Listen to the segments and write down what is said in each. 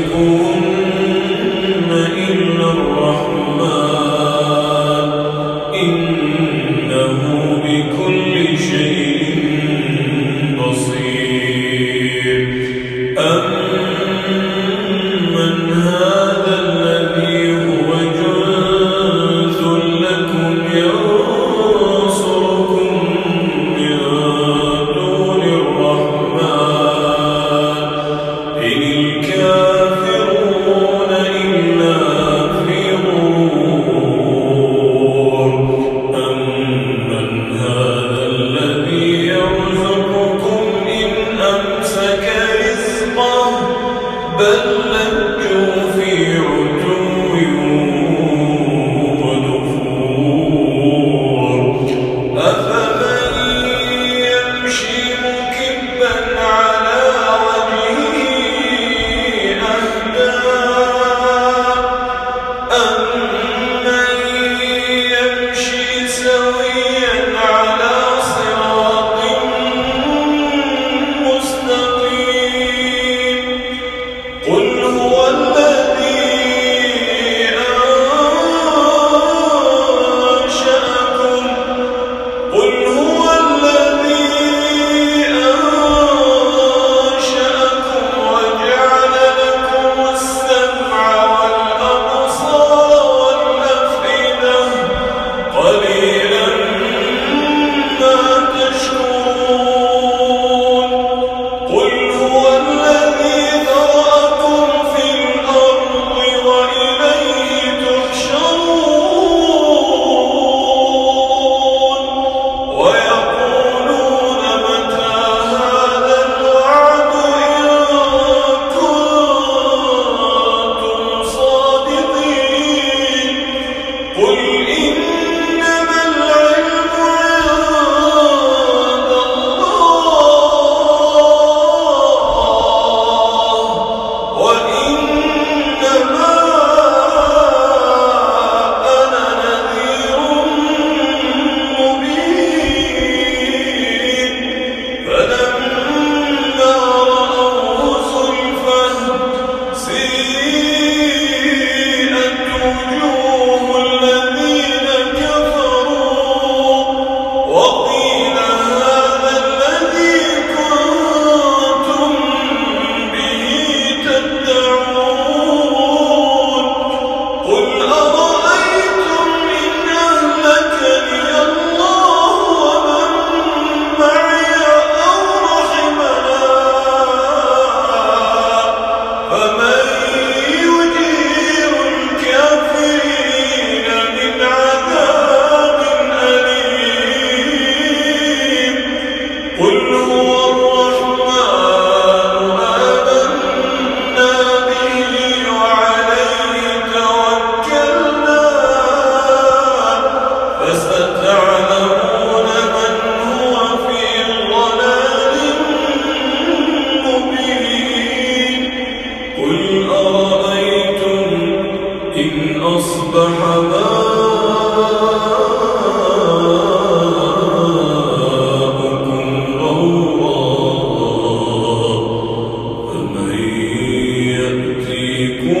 Senhor com أصبح ماؤكم غورا فمن يأتيكم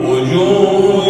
وجوه